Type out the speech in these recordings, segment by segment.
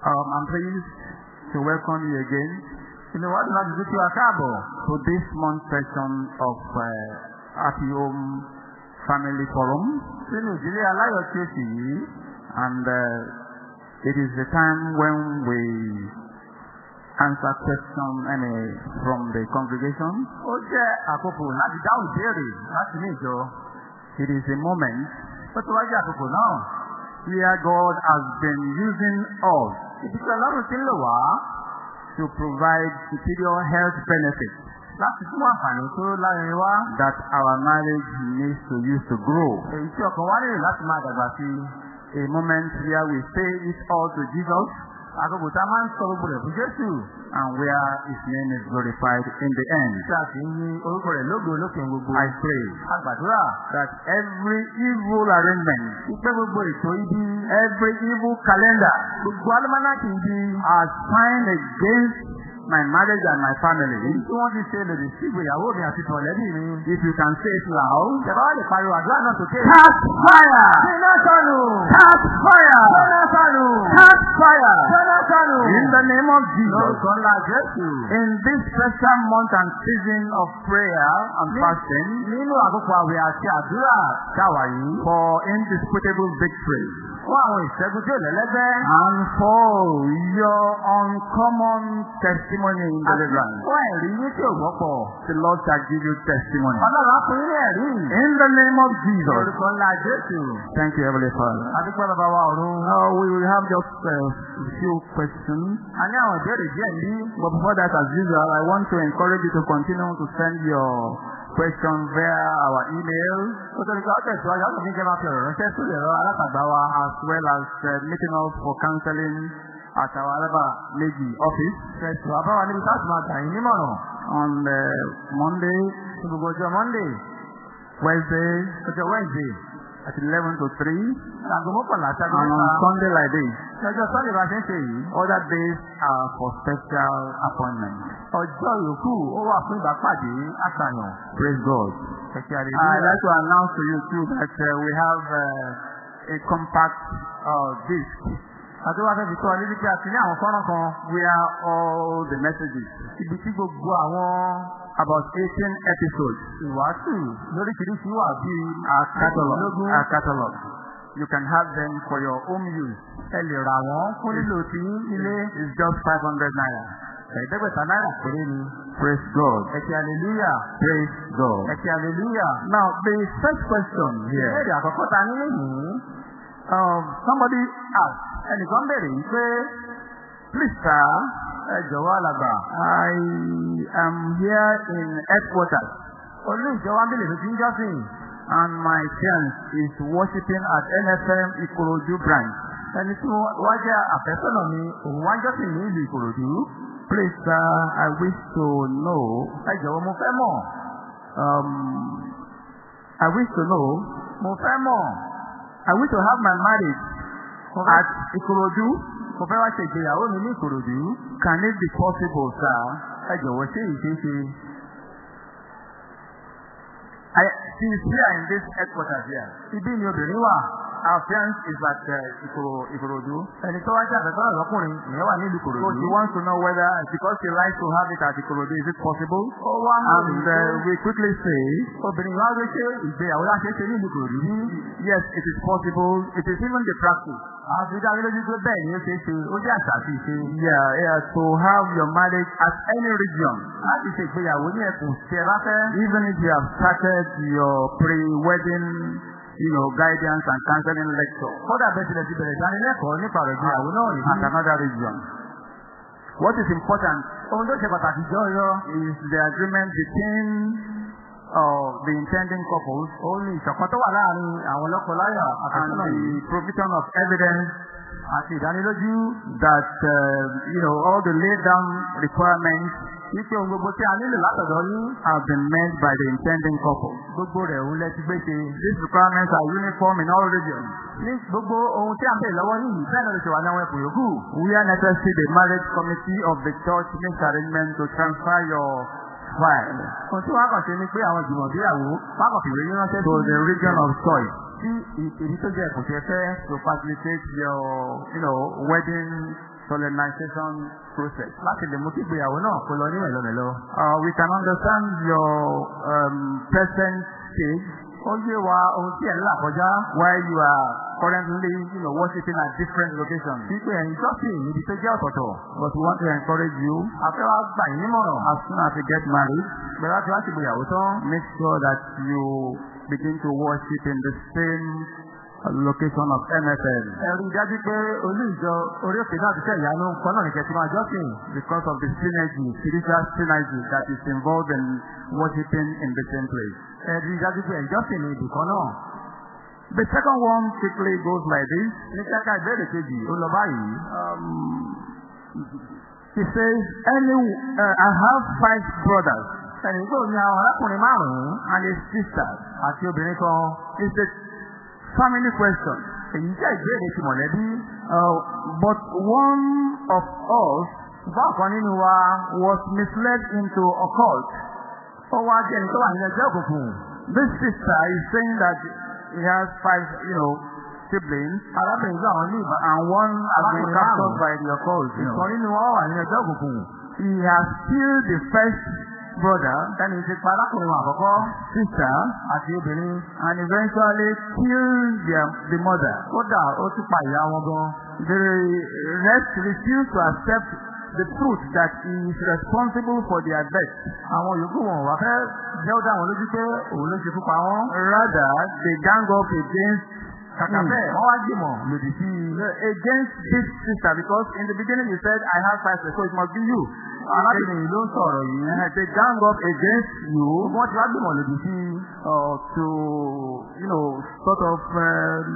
Um, I'm pleased to welcome you again Inú wa dùn láti dúkìá káàbọ̀. to this month's session of uh, Happy Home Family Forum. And uh, it is the time when we answer questions any, from the congregation. Ó jẹ́ àkókò láti. It is a moment Ó ti wá jẹ́ where God has been using us Ibi tí Ọlọ́run ti ń lò to provide superior health benefits láti fún àǹfààní tó lárinrin wá. that our marriage needs to use to grow. Èyí tí ọkàn wá nílò láti máa dàgbà sí. A moment where we say it all to Jesus Àkókò tá a máa ń sọ gbogbo rẹ̀ fún Jésù. and where his name is glorified in the end. Tí a sì ń yin orúkọ rẹ̀ lógo lókè gbogbo. I pray Àgbàdúrà. that every evil arrangement, Ìpé gbogbo ètò ibi. every evil calendar Gbogbo alámánákì ibi. assigned against my marriage and my family, Tí wọ́n ti ṣe lòdì sí ìgbéyàwó mi àti tọ̀lẹ́bí mi. if you can say it loud, Ìjọba wá lè pariwo àdúrà náà sókè. catch fire! Iná sọnù! Catch fire! Iná sọnù! Catch fire! Iná sọnù! In the name of Jesus. Lórúkọ ńlá Jésù. In this special month and season of prayer and fasting Nínú àkókò àwẹ̀ àti àdúrà ṣàwà yìí. for indisputable victory Fún àwọn ìṣẹ́gun tí ò lẹ́lẹ́gbẹ́. and for your uncommon testimony in deliverance, Fún ẹ̀rí yín tí ò gbọ́pọ̀. the Lord shall give you testimony. Ọlọ́run á fún yín ní ẹ̀rí. In the name of Jesus. Lórúkọ ńlá Jésù. Thank you, Heavenly Father. Adúpẹ́ bàbá wa ọ̀run. We will have just uh, a few questions. A ní àwọn ìbéèrè díẹ̀ ní. But before that, as usual, I want to encourage you to continue to send your questions via our email ìṣúwájú ọ̀tọ̀ ní kẹ́ máa fi ọ̀rọ̀ ránṣẹ́ sí ẹ̀rọ alátagbà wa. as well as uh, meeting us for counseling at our Alaba Meji office Ṣẹ̀tù àbáwa níbi táàtì máa gbà yín nímọ̀ràn. on uh, Monday, gbogbo ọjọ́ Monday, Wednesday ọjọ́ Wednesday, at 11 to 3, aago mọ́kànlá and on Sunday like this. Ọjọ́ Sunday bá ṣe ń ṣe yìí. Other days are for special appointments. Ọjọ́ yòókù ó wà fún ìbápàdé àṣàyàn. Praise God. I'd àlejò. like to announce to you too that uh, we have uh, a compact uh, disc Àti wá fẹ́ fi tọ́ ọ níbi tí a ti ní àwọn fọ́nrán kan. where all the messages, Ibi tí gbogbo àwọn about 18 episodes, ìwàásù lóríṣiríṣi wà bíi. Are cataloged. You can have them for your home use. ẹ lè rà wọ́n fún lílò tí ilé It's just 500 naira. ẹ̀ẹ́dẹ́gbẹ̀ta náírà péré ni. Praise God. Ẹ̀kẹ́ hallelujah. Praise God. Ẹ̀kẹ́ hallelujah. Now, the first question here. Ìbéèrè àkọ́kọ́ ta ní nìyí. Um, somebody asked, Ẹnìkan bèrè yìí pé please, sir, ẹ. I am here in headquarters Olú ìjọba bèlè ló ti ń and my fiance is worshiping at NFM Ikorodu branch. Ẹni tí wọ́n jẹ́ àfẹ́sọ́nà mi, òun wá jọ́sìn ní ìlú Ìkòròdú. Please, sir, I wish to know, Ẹ jọ̀wọ́ mo fẹ́ um, I wish to know, Mo fẹ́ mọ̀. I wish to have my marriage at Ikorodu. mo fẹ́ wá ṣe ìgbéyàwó mi ní Ìkòròdú. Can it be possible, sir? Ẹ jọ̀wọ́ ṣé ìṣeéṣe. I, here in this headquarters here. Ibí ni obìnrin wà. Our fiance is at uh, Ikoro, Ikorodu. Ẹni tó wá jẹ́ àfẹ́sọ́nà lọ́kùnrin, ìyẹn wà ní ìlú So she wants to know whether, because she likes to have it at Ikorodu, is it possible? Ó wá mú And uh, we quickly say, obìnrin wá wí pé ìgbéyàwó láti ṣe ní ìlú Ìkòròdú ní. yes, it is possible. It is even the practice. Àfi dá mi lójú pé bẹ́ẹ̀ ni ó ṣe é ṣe, ó jẹ́ àṣà àti ìṣe. Yeah, yeah, to have your marriage at any region. Láti ṣe ìgbéyàwó ní ẹkùn tí ẹ bá fẹ́. Even if you have started your pre-wedding, you know, guidance and counseling lecture Kódà bẹ́ẹ̀ tilẹ̀ ti bẹ̀rẹ̀ ìdánilẹ́kọ̀ọ́ nípa ọ̀rọ̀ ìgbéyàwó náà at nìyí. another region. What is important Ohun tó ṣe pàtàkì is the agreement between uh, the intending couples Òun ni ìṣọ̀kan tó wà láàárín àwọn lọ́kọláya and the provision of evidence àti ìdánilójú that, uh, you know, all the laid down requirements wípé ohun gbogbo tí a nílò látọ̀dọ̀ yín have been met by the intending couple. gbogbo rẹ̀ òun lẹ ti gbé ṣe. These requirements are uniform in all regions. Ní gbogbo ohun tí a ń bèèrè lọ́wọ́ yìí bẹ́ẹ̀ náà ló ṣe wà ní àwọn ẹkùn yòókù. Where necessary, the marriage committee of the church makes arrangement to transfer your file Ohun tí wọ́n á kàn ṣe ni pé àwọn ìgbìmọ̀ ìgbéyàwó wọ́n á kàn fìwé yín ránṣẹ́ to the region of choice sí èyí tó jẹ́ ẹkùn tí ẹ fẹ́. to facilitate your, you know, wedding solemnization process. láti lè mú kí ìgbéyàwó náà kó lọ ní ẹ̀lọ́mẹ̀lọ́. Uh, we can understand your um, present stage ó yé wa ohun tí ẹ̀ ń là kọjá. while you are currently you know, worshiping at different locations. wípé ẹ̀yin jọ́sìn níbi tó jẹ́ ọ̀tọ̀ọ̀tọ̀. But we want to encourage you àfẹ́ wa gbà yín nímọ̀ràn. as soon as you get married, bẹ̀rẹ̀ láti ìgbéyàwó tán. make sure that you begin to worship in the same location of MFL ẹ rí i dájú pé olú ìjọ orí òkè náà ti tẹ̀ ìyanu kan náà nìkẹ́ tí máa jọ́sìn. because of the synergy, spiritual synergy that is involved in worshiping in the same place. ẹ rí i dájú pé ìjọsìn ní ibì kan náà. The second one quickly goes like this. ní kẹ́kẹ́ ìbéèrè kejì ó lọ báyìí. Um, he says, any, uh, I have five brothers pé òun ni àwọn arákùnrin márùn-ún and a sister. àti obìnrin kan. It's a family question. èyí jẹ́ ìbéèrè ti mọ̀lẹ́bí. Uh, but one of us ọ̀kan nínú wa was misled into occult. ó wá jẹ́ ẹni tó wà nínú ẹgbẹ́ òkùnkùn. This sister is saying that he has five, you know, siblings, arábìnrin gbọ́ àwọn ní ìbá. and one has been captured by the occult. Know. nínú wa wà nínú ẹgbẹ́ òkùnkùn. He has killed the first brother, ẹni ti pa arákùnrin wọn àkọ́kọ́ sister, àti obìnrin. and eventually killed their, the mother. kódà ó tún pa ìyá wọn gan. The rest refused to accept the truth that he is responsible for their death. àwọn yòókù wọn wá fẹ́ jẹ́ ó dá lójú pé òun ló ṣekú pa wọ́n. Rather, they gang up against kàkà bẹ́ẹ̀ wọ́n wá gbìmọ̀ lòdì sí against this sister because in the beginning you said I have five so it must be you. Arábìnrin ló ń sọ̀rọ̀ yìí. They gang up against you wọ́n ti wá gbìmọ̀ lòdì sí uh, to you know sort of um,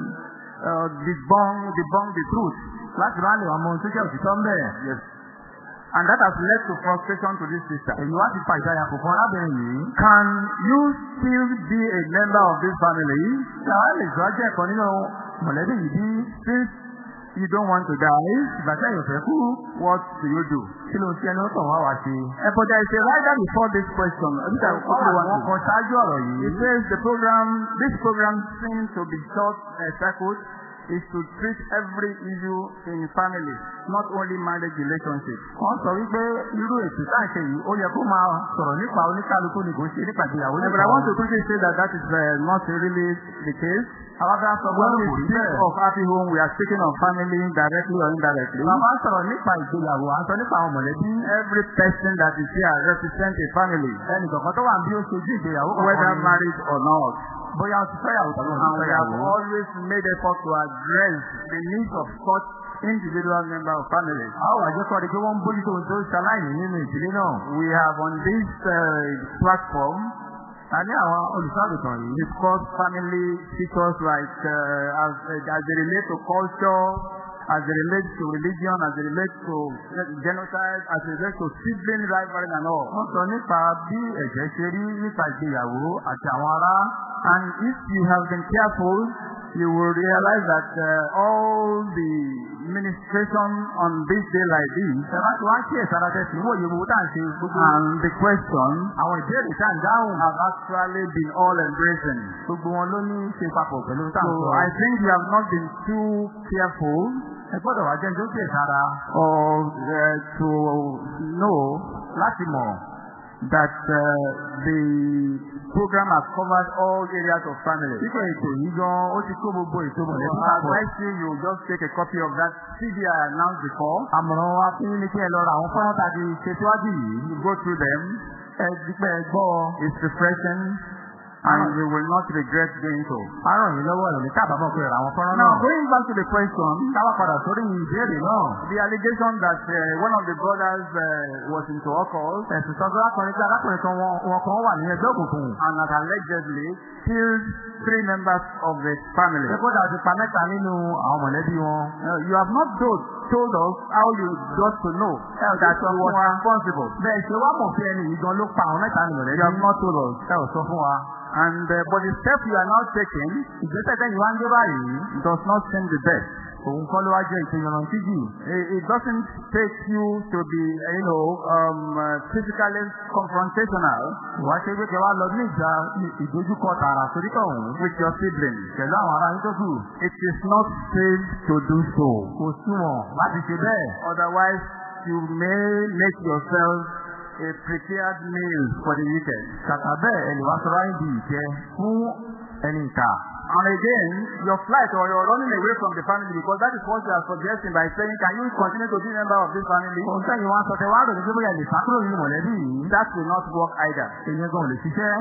uh, debunk debunk the truth. láti máa lè wà mọ tó jẹ́ òtítọ́ ń bẹ̀. Yes. And that has led to frustration to this sister. èyí wá ti fa ìdáyà kò fún arábìnrin yìí. Can you still be a member of this family ṣàwọn lè jọ jẹ́ ẹ̀kan nínú mọ̀lẹ́bí yìí bí since you don't want to die? ìgbà tí ẹ̀yìn fẹ́ kú. What do you do? kí ló ń ti ẹni ó tàn wá wá ṣe. Uh, but there is a rider before this question. I want àwọn to kan ṣáájú ọ̀rọ̀ It yìí. says the program, this program seems to be short uh, circuit is to treat every issue in family, not only marriage relationship. wọ́n sọ wípé irú ètò táǹṣe yìí ó yẹ kó máa sọ̀rọ̀ nípa oníkálukú ni kò ṣe nípa ìgbéyàwó Uh, but I want to quickly say that that is uh, not really the case. sọ When we speak of happy home, we are speaking of family directly or indirectly. bàbá sọ̀rọ̀ nípa ìgbéyàwó à ń sọ nípa àwọn mọ̀lẹ́bí. Every person that is here represents a family, ẹnì kọ̀ọ̀kan tó wà bí ó ṣojú ìgbéyàwó whether kọ̀ọ̀kan ni. married or not. Bóyá ó ti fẹ́yàwó tàbí ó ti And we have fẹ́yàwó. always made effort to address the needs of such individual member of family. wà jẹ́ kọ́ di pé wọ́n ń bójútó ohun tó ṣaláìní nínú ìdílé náà. We have on this uh, platform a ní àwọn olùṣọ́àgùtàn yìí. discussed family features like uh, as, as they relate to culture, as they relate to religion, as they relate to genocide, as they relate to sibling rivalry and all. wọ́n sọ nípa bí ẹ̀jẹ̀ ṣe rí nípa ìgbéyàwó àti àwọn ará. And if you have been careful, you will realize that uh, all the ministration on this day like this kí ẹ̀sára tá à ń ṣe gbogbo. and the question àwọn ìbéèrè tá à ń dáhùn. have actually been all embracing. gbogbo wọn ló ní í ṣe papọ̀ pẹ̀lú tá à ń So. I think you have not been too careful ẹ gbọ́dọ̀ wá jẹ́ ní tó kí ẹ̀sára or uh, to know láti mọ̀ that uh, the program has covered all areas of family. Nípa ètò yìí gan, ó ti kó gbogbo ètò mọ̀lẹ́bí I papọ̀. advise you, you just take a copy of that CD I announced before. Àmọ̀ràn wa fún ni kí ẹ lọ ra àwọn fọ́nrán tàbí ṣe síwájú yìí. Go through them. Ẹ dípẹ́ ẹ gbọ́. It's refreshing and you will not regret doing so. Á ràn yín lọ́wọ́ ìròyìn káàbàbọ̀ pé ra àwọn fọ́nrán Now, náà. going back to the question, Káwá padà sórí ìbéèrè náà. the allegation that uh, one of the brothers uh, was into occult Ẹ̀sùn sọ pé arákùnrin tí arákùnrin kan wọn kan wà ní ẹgbẹ́ òkùnkùn. and had allegedly killed three members of the family. Ṣé kódà ti pa mẹ́ta nínú àwọn mọ̀lẹ́bí wọn? Uh, you have not told, told us how you got to know that he was responsible. Bẹ́ẹ̀ ṣe wá mọ̀ pé ẹni yìí gan ló pa àwọn mẹ́ta ní mọ̀lẹ́bí. You have not told us. Ẹ ò sọ fún wa. And uh, but the step you are now taking Ìgbésẹ̀ tẹ́yìn wá ń gbé báyìí. does not seem the best. òun kọ́ ló wá jẹ́ ìpinnu jù. It, doesn't take you to be, you know, um, uh, physically confrontational Ìwà ṣe pé kẹwàá lọ ní ìjà ìdojúkọ tààrà torí kọ̀ọ̀hún. with your siblings. Pẹ̀lú àwọn ará tó kù. It is not safe to do so. Kò súnmọ̀ láti ṣe bẹ́ẹ̀. Otherwise, you may make yourself a prepared meal for the weekend. Kàkà ẹni wá sọ́ra ń di ìjẹ fún ẹni ìta. And again, your flight or you're running away from the family because that is what you are suggesting by saying, can you continue to be a member of this family? Ohun tẹ́yìn wá sọ tẹ wá rò ní pé bóyá lè sákúrò nínú mọ̀lẹ́bí yìí. That will not work either. Èyàn gan lè ṣiṣẹ́.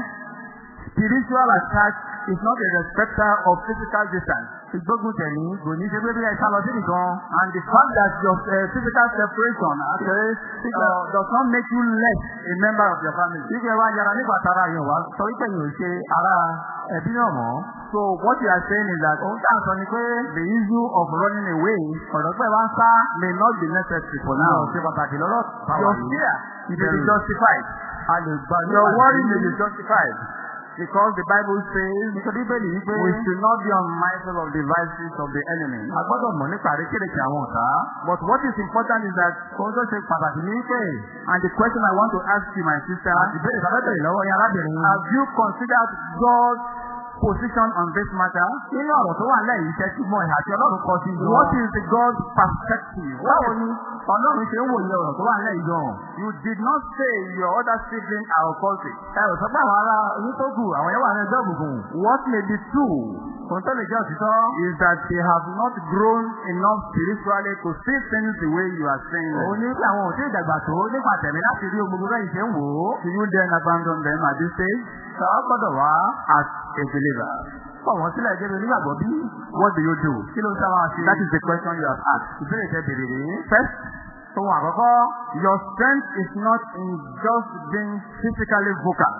Spiritual attack is not a respecter of physical distance. Ìgbógun tẹ̀lé kò ní ṣe pé bí ẹ sá lọ sí nìkan. And the fact that your uh, physical separation actually uh, does not make you less a member of your family. Ìgbẹ́ wa yára nípa tara yàn wá sọ wípé yìí ò ṣe ara ẹbí náà mọ́. So what you are saying is that Ohun à ń sọ ni pé the issue of running away ọ̀rọ̀ pẹ̀ wá ń sá. may not be necessary for now. ṣe pàtàkì lọ́lọ́ Your fear may be justified. A lè gbà ní Your worry may be justified. Because the Bible says Nítorí bẹ́ẹ̀ ni wípé we should not be unmindful of devices of the enemy. a gbọ́dọ̀ mọ̀ nípa àrékèrèkè àwọn ọ̀tá. But what is important is that, ṣe pàtàkì ní and the question I want to ask you, my sister, ìbéèrè sábẹ́bẹ̀rẹ̀ lọ́wọ́ yín arábìnrin. have you considered God's position on this matter? Nínú ọ̀rọ̀ tó wà lẹ́yìn iṣẹ́ tí mọ ìhà tí Ọlọ́run kọ sí ìjọ. What is the God's perspective? Báwo ni Ọlọ́run ṣe ń wòye ọ̀rọ̀ tó wà lẹ́yìn gan? You did not say your other siblings are occultic. Ẹ ò sọ pé àwọn ará yín tó kù àwọn yẹn wà ní ẹjọ́ òkùnkùn. What may be true lè jẹ́ òtítọ́. is that they have not grown enough spiritually to see things the way you are saying Òun them. ní pé àwọn òtí ìdàgbà tó nípa tẹ̀mí láti rí gbogbo bẹ́ẹ̀ ṣe ń wò ó. Do you then abandon them at this stage Sọ gbọ́dọ̀ wá as a believer? Pọ̀ wọ́n sílẹ̀ débi onígbàgbọ́ bí. What do you do? Kí ló ń sábà ṣe? That is the question you have asked. ìbéèrè tẹ bèrè rèé. First, Ohun àkọ́kọ́. your strength is not in just being physically vocal.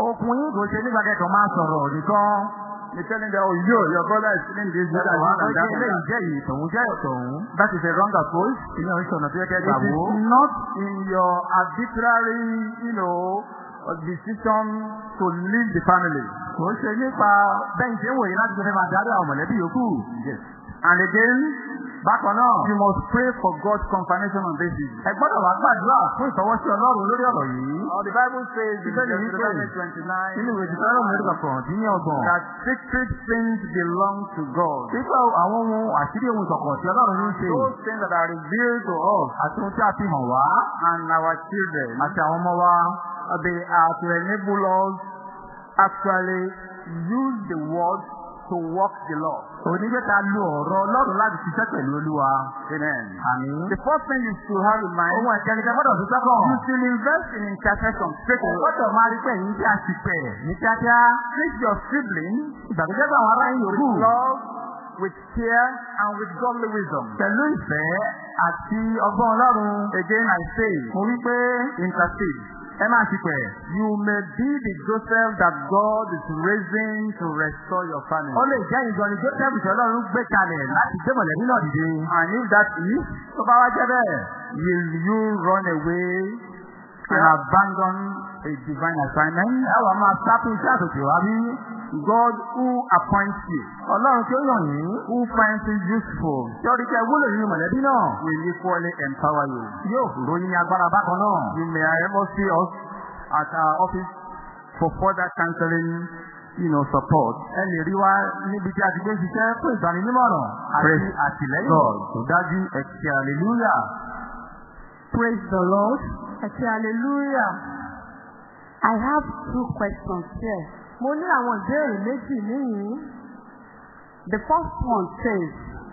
Okun yín kò ṣe nígbà kẹ́kọ̀ọ́ máa sọ̀rọ̀ nìkan. You're telling them, oh, yo, your brother is feeling this, that, and that, and that. yìí. That is a wrong approach. It is not in your arbitrary, you know, uh, decision to leave the family. Kò ṣe nípa ṣe ń láti fẹ́ máa darí àwọn mọ̀lẹ́bí yòókù. And again, Bákan náà, you must pray for God's confirmation on this issue. ẹ gbọ́dọ̀ wá gbàdúrà fún ìfọwọ́sí Ọlọ́run lórí ọ̀rọ̀ yìí. Uh, the Bible says in Deuteronomy say- 29 Nínú ìwé ọlọ́run lórí kọ̀ọ̀kan dín ní ọgbọ̀n. that secret things belong to God. Nípa àwọn ohun àṣírí ohun ìkọ̀kọ̀ tí Ọlọ́run ń ṣe. Those things that are revealed to us Àti ohun tí a fi hàn wá. and our children, Àti àwọn ọmọ wa. they are to enable us actually use the word to walk the law. Onígbé ta lo ọ̀rọ̀ Ọlọ́run láti ṣiṣẹ́ pẹ̀lú Olúwa. Amen. Àmín. The first thing you should have in mind, Ohun ẹ̀kẹ́nikẹ́ gbọ́dọ̀ tó sẹ́kọ̀ọ́. you should invest in intercession straight away. Gbọ́dọ̀ máa rí pé yín tí a ti pẹ̀ ní kíákíá. Treat your sibling Ìgbàgbọ́jẹ́ bá àwọn ará with yòókù. love, with care, and with godly wisdom. Pẹ̀lú ìfẹ́ àti ọgbọ́n Ọlọ́run. Again, I say, Mo wí pé intercede. Ẹ máa ti pẹ̀. You may be the Joseph that God is raising to restore your family. Ó lè jẹ́ ìjọ ni Joseph tí Ọlọ́run gbé kalẹ̀ láti gbé mọ̀lẹ́bí náà dìde. And if that is, Tó bá wá jẹ́ bẹ́ẹ̀. will you run away and abandon a divine assignment? Ẹ wà máa sápò iṣẹ́ àtòkè wá bí. God who appoints you, Ọlọ́run tí ó yàn yín. who finds you useful, Tí ó rí kẹ́ wúlò nínú mọ̀lẹ́bí náà. will equally empower you. Yóò ròyìn ní agbára bákan náà. You may ever see us at our office for further counseling, you know, support. Ẹ lè rí wa níbi tí a ti gbé ṣiṣẹ́ fún ìgbaninímọ̀ràn àti Praise àtìlẹ́yìn God. tó dájú ẹ̀kẹ́ hallelujah. Praise the Lord. Ẹ̀kẹ́ hallelujah. I have two questions here. Mo ní àwọn ìbéèrè méjì níyìn. The first one says,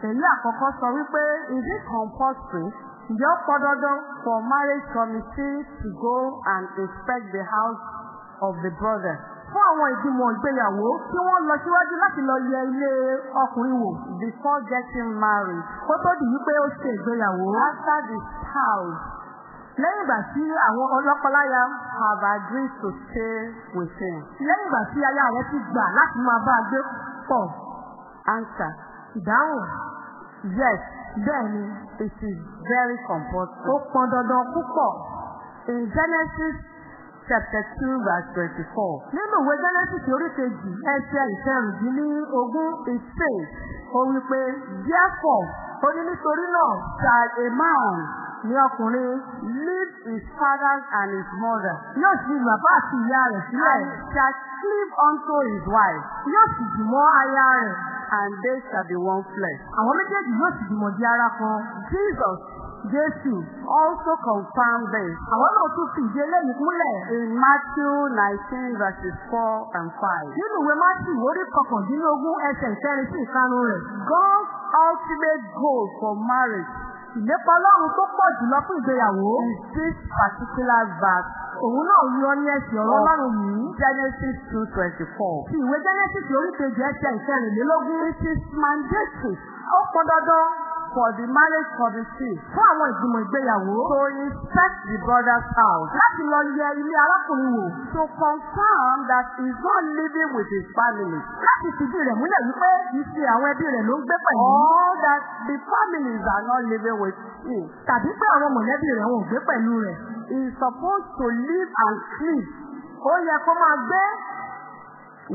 èyí àkọ́kọ́ sọ wípé is it compulsory? Ǹjẹ́ ó pọn dandan for marriage committee to go and inspect the house of the brother? Fún àwọn ìgbìmọ̀ ìgbéyàwó kí wọ́n lọ síwájú láti lọ yẹ ilé ọkùnrin wò before getting married. Kó tó di wípé ó ṣe ìgbéyàwó. After the spouse lẹ́yìn ìgbà tí àwọn ọlọ́kọláya have agreed to stay with him. lẹ́yìn ìgbà tí aya rẹ̀ ti gbà láti máa bá a gbé pọ̀. answer ìdáhùn yes bẹ́ẹ̀ni it is very compulsory. ó pọn dandan púpọ̀. in Genesis chapter 2 verse 24. Nínú ìwé Genesis orí kejì ẹsẹ̀ ìkẹrìndínlógún it says, ó wí pé, Therefore, ó ní nítorí náà shall a man ní ọkùnrin leave his father and his mother, yóò sì bàbá àti ìyá rẹ̀ sílẹ̀, and shall cleave unto his wife, yóò sì dìmọ́ aya rẹ̀, and they shall be one flesh. àwọn méjèèjì yóò sì dìmọ̀ di ara kan. Jesus Jésù, also confirmed this àwọn náà tún fi ìdí eléyìí múlẹ̀. in Matthew 19 verses 4 and 5. Nínú ìwé Mátì orí kọkàndínlógún ẹsẹ̀ ìkẹrin sí ìkarùn rẹ̀. God's ultimate goal for marriage Ìlépa Ọlọ́run tó pọ̀ jùlọ fún ìgbéyàwó. is this particular verse Òun náà yọ ní ẹsẹ̀ ọ̀rọ̀ Ọlọ́run yìí. Genesis 2:24. Ti ìwé Genesis orí kejì ẹsẹ̀ ìkẹrìnlélógún. It is mandatory Ó pọn dandan for the marriage committee fún àwọn ìgbìmọ̀ ìgbéyàwó. to inspect the brother's house Láti lọ yẹ ilé arákùnrin wò. to confirm that he's not living with his family Láti fìdí rẹ̀ múlẹ̀ wípé kì àwọn ẹbí rẹ̀ ló ń gbé pẹ̀lú. or that the families are not living with him. Tàbí pé àwọn mọ̀lẹ́bí rẹ̀ wọn ò gbé pẹ̀lú rẹ̀. He is supposed to live and sleep Ó yẹ kó máa gbé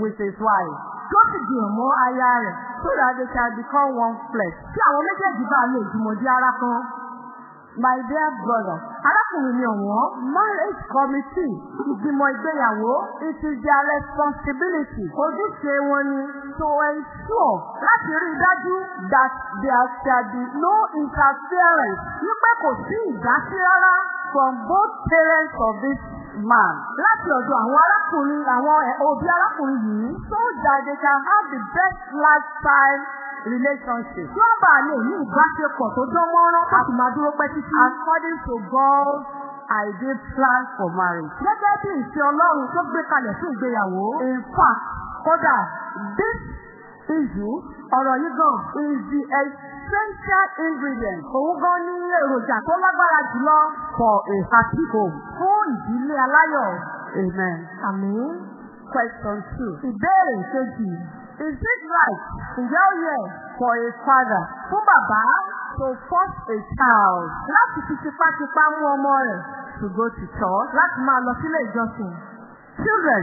with his wife tó sì dìrọ̀ mọ́ aya rẹ̀. so that they can become one flesh. Tí àwọn méjèèjì bá lè jùmọ̀ di ara kan. My dear brother, Arákùnrin mi ọ̀wọ́n. marriage committee, Ìgbìmọ̀ ìgbéyàwó. it is their responsibility Ojúṣe wọn ni to ensure láti rí i dájú that there shall be no interference wípé kò sí ìdásí rárá from both parents of this man láti ọ̀dọ̀ àwọn arákùnrin àwọn òbí arákùnrin yìí. so that they can have the best lifetime relationship Tí wọ́n bá lè ní ìbáṣepọ̀ tó dán mọ́rán láti máa dúró pẹ́ títí. according to God's ideal plan for marriage. Gẹ́gẹ́ bí ìṣe Ọlọ́run tó gbé kalẹ̀ fún ìgbéyàwó. In fact, Kódà, this issue ọ̀rọ̀ yìí gan. is the essential ingredient Òun gan ní èròjà tó lágbára jùlọ for a happy home. fún ìdílé aláyọ̀. Amen. Àmín. Question two. Ìbéèrè kejì. Is it right Ǹjẹ́ ó yẹ for a father fún bàbá to force a child láti fi tipátipá mú ọmọ rẹ̀ to go to church? láti máa lọ sílé ìjọsìn? Children,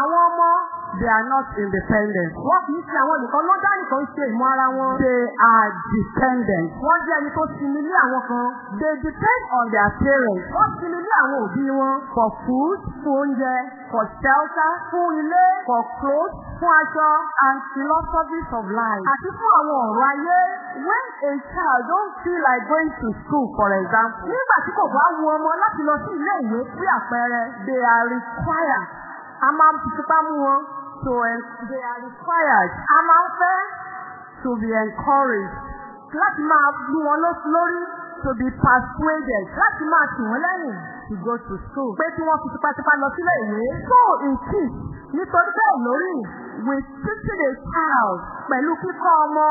Àwọn ọmọ they are not independent. wọn kì í ṣe àwọn nìkan ló dá nìkan ṣe ìmọ̀ ara wọn. They are dependent. Wọ́n jẹ́ ẹni tó sinmi lé àwọn kan. They depend on their parents Wọ́n sinmi lé àwọn òbí wọn. for food, Fún oúnjẹ, for shelter, fún ilé, for clothes, fún aṣọ, and philosophies of life. àti fún àwọn ọ̀rọ̀ ayé. When a child don't feel like going to school, for example, Nígbà tí kò bá wu ọmọ láti lọ sí ilé ìwé bí àpẹẹrẹ, they are required a máa ń fi tipá mú wọn. to they are required A máa ń fẹ́ to be encouraged, láti máa lú wọn lórí, to be persuaded láti máa tì wọ́n lẹ́yìn. to go to school. Pé kí wọ́n fi tipátipá lọ sílé ìwé. So it is Nítorí bẹ́ẹ̀ lórí with teaching a child pẹ̀lú kíkọ́ ọmọ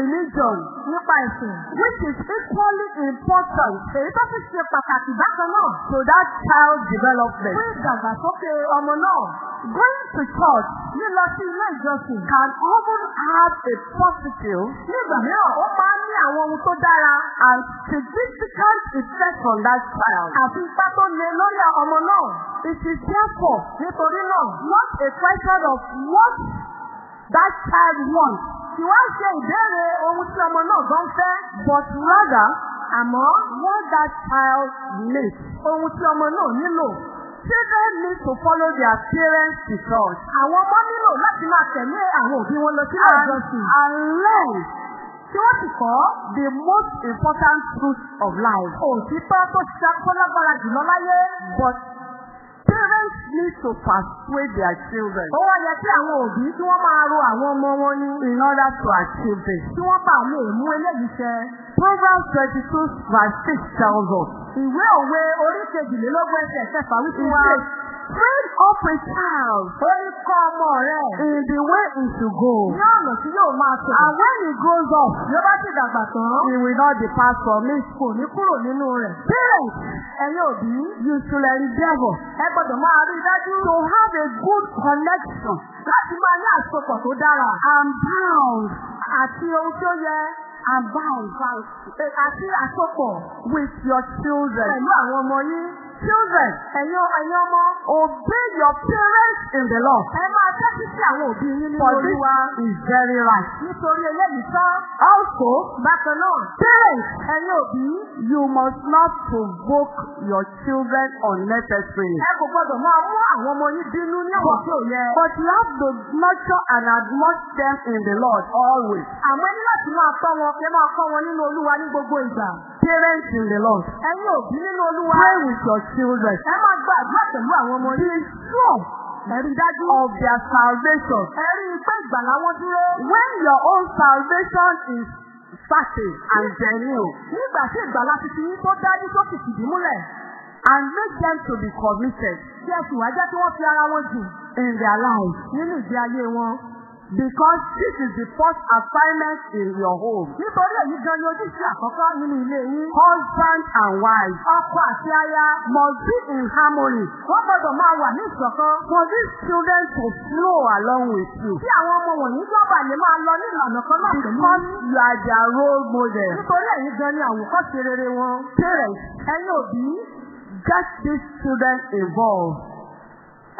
religion, nípa ẹ̀sìn. which is equally important Èyí tó fi ṣe pàtàkì bákan náà to that child development. fún ìdàgbàsókè ọmọ náà. Going to church Lílọ sí ilé ìjọsìn. can often have a positive Nígbà mìíràn, ó máa ń ní àwọn ohun tó dára and significant effect on that child. àti ipá tó le lórí ọmọ náà. It is therefore Nítorí náà, not a question of what that child wants, kì wá ṣe ìbéèrè ohun tí ọmọ náà gan fẹ́, but rather àmọ́ what that child needs. ohun tí ọmọ náà nílò. Children need to follow their parents to church Àwọn ọmọ nílò láti máa tẹ̀lé àwọn òbí wọn lọ sílé and, ìjọsìn. and learn Tí wọ́n sì kọ́ the most important truth of life. òtítọ́ tó ṣa- tó lágbára jùlọ láyé. But parents need to persuade their children Ó wá yẹ kí àwọn òbí tí wọ́n máa ro àwọn ọmọ wọn ní. in order to achieve this. Tí wọ́n bá lè mú eléyìí ṣẹ. Proverbs 22 verse 6 tells us, Ìwé òwe orí kejìlélógún ẹsẹ̀ kẹfà wípé wá. Train up a child Ó ní kọ́ ọmọ rẹ̀. in the way he should go. Ní ọ̀nà tí yóò máa tọ̀. And when he grows up, Bí ó bá ti dàgbà tán, he will not depart from it. kò ní kúrò nínú rẹ̀. Parents, Ẹ̀yin òbí, you should endeavor ẹ gbọ́dọ̀ máa rí i dájú to have a good connection láti máa ní àsopọ̀ tó dára. and bound Àti ohun tí ó yẹ and bound àti àsopọ̀ with your children. pẹ̀lú àwọn ọmọ yín. Children, ẹ̀yin ẹ̀yin ọmọ, obey your parents in the Lord. Ẹ máa tẹ́tí sí àwọn òbí yín nínú For this Olúwa. is very right. Nítorí eléyìí tán. Also, Bákan náà, parents, ẹ̀yin òbí, you must not provoke your children unnecessarily. ẹ kò gbọdọ̀ máa mú àwọn ọmọ yín bínú ní ọ̀nà tí ò yẹ. But you have to nurture and admonish them in the Lord always. Àmọ́ ní láti máa kọ́ wọn, ẹ máa kọ́ wọn nínú Olúwa ní gbogbo ìgbà. Parents in the Lord. Ẹ̀yin òbí nínú Olúwa. Pray with your children. Ẹ máa gba àdúrà pẹ̀lú àwọn ọmọ Be yín. sure Ẹ rí dájú. of their salvation. Ẹ rí i pé ìgbàlá wọn dúró. When your own salvation is certain and genuine, Nígbà tí ìgbàlá ti fi yín tó dájú tó sì fìdí múlẹ̀. and make them to be committed Bí ẹ sì wá jẹ́ kí wọ́n fi ara wọn jù in their lives. nínú ìgbé ayé wọn. Because this is the first assignment in your home. Nítorí èyí gan ni ojúṣe àkọ́kọ́ nínú ilé yín. Husband and wife Ọkọ àti aya. must be in harmony Wọ́n gbọdọ̀ máa wà ní ìṣọ̀kan. for these children to flow along with you. Tí àwọn ọmọ wọ̀nyí gbọ́dọ̀ lè máa lọ ní ìlànà kan náà pẹ̀lú Because you are their role model. Nítorí èyí gan ni àwòkọ́ṣe rere wọn. Parents, Ẹ̀yin òbí, get these children involved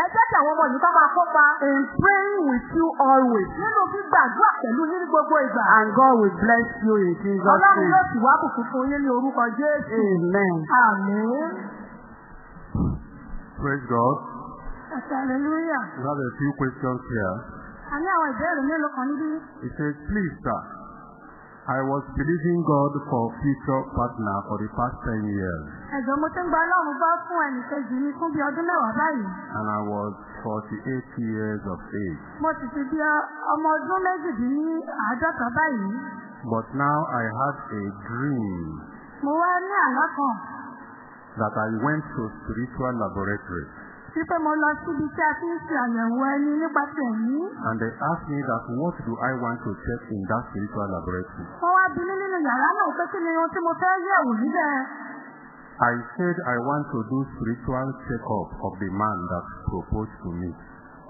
ẹ jẹ́ kí àwọn ọmọ yìí kọ́ máa kópa in praying with you always. nínú gbígbàdúrà pẹ̀lú yín ní gbogbo ìgbà. And God will bless you in Jesus' Ọlọ́run name. yóò sì wá bùkún fún yín ní orúkọ Jésù. Amen. Àmín. Praise God. Hallelujah. We have a few questions here. A ní àwọn ìbéèrè mélòó kan níbí. It says, please, sir, I was believing God for future partner for the past 10 years, Ẹ̀jọ̀ mo ti ń gba Ọlọ́run gbọ́ fún ẹnìkejì mi fún bí ọdún mẹ́wàá báyìí. and I was 48 years of age. Mo sì ti di ọmọ ọdún méjìdínláàádọ́ta báyìí. But now I had a dream Mo wá ní àlá kan that I went to spiritual laboratory wípé mo lọ síbi tí a ti ń ṣe àyẹ̀wò ẹni nípa ti ẹ̀mí. and they asked me that what do I want to check in that spiritual laboratory. Wọ́n wá bí mí nínú yàrá náà pé kí ni ohun tí mo fẹ́ yẹ̀wò níbẹ̀. I said I want to do spiritual checkup of the man that proposed to me.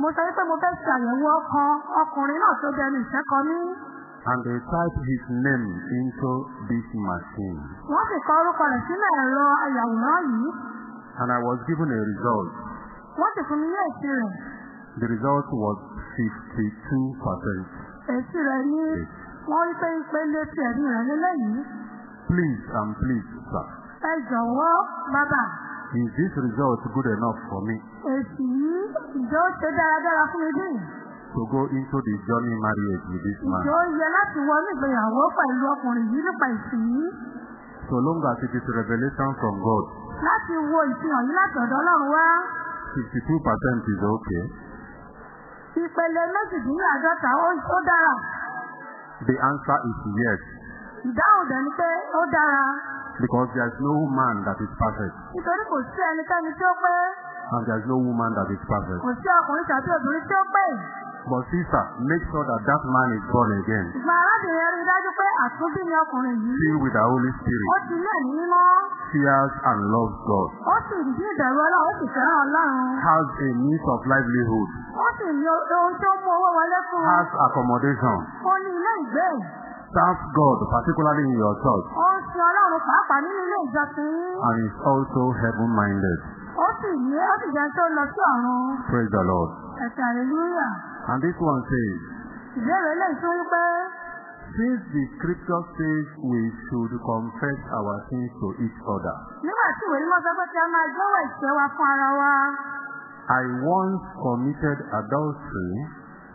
Mo sọ wípé mo fẹ́ ṣe àyẹ̀wò ọkàn ọkùnrin náà tó dẹnu ìṣẹ́kọ mí. And they typed his name into this machine. Wọ́n sì kọ orúkọ rẹ̀ sínú ẹ̀rọ ayàwòrán yìí. And I was given a result. Wọ́n sì fún mi ní èsì rẹ̀. The result was 52%. Èsì rẹ̀ ní wọ́n rí pé ìpele ti ẹ̀rí rẹ̀ lélẹ́yìí. Please and please, sir, Ẹ jọ̀wọ́ bàbá. is this result good enough for me Èsì yìí ìjọ ṣe dáradára fún mi bí. to go into the journey marriage with this man? Ìjọ yẹ láti wọ nígbèyàwó pẹ̀lú ọkùnrin yìí nípa ìsìn yìí. So long as it is revelation from God, Láti wo ìfihàn yìí láti ọ̀dọ̀ Ọlọ́run wá. 52% is okay. Ìpele méjìdínláàádọ́ta ó dára. The answer is yes, Ìdáhùn dẹ̀ ni pé ó dára. because there is no man that is perfect, Nítorí kò sí ẹnikẹ́ni tí ó pé. and there is no woman that is perfect. Kò sí ọkùnrin tàbí obìnrin tí ó pé. But sister, make sure that that man is born again, Ìgbà arábìnrin rí dájú pé àtúnbí ni ọkùnrin yìí. filled with the Holy Ó Spirit, ti ní mímọ́. fears and loves God, Ó sì ní ìbẹ̀rù Ọlọ́run, ó sì fẹ́ràn Ọlọ́run. has a means of livelihood, Ó sì ní ohun tí ó mú owó wọlé fún un. has accommodation, Ó ní ilé ìgbé. serves God, particularly in your church, Ó ń sin Ọlọ́run pàápàá nínú ilé ìjọsìn yín. and is also heaven-minded. Ó sì ní ó sì jẹ́ tó lọ sí ọ̀run. Praise the Lord. Àlelúyà. And this one says, Ìbéèrè eléyìí tó wípé since the scripture says we should confess our sins to each other, nígbà tí ìwé mímọ́ sọ pé kí a máa jẹ́wọ́ ìṣẹ́ wa fún ara wa. I once committed adultery,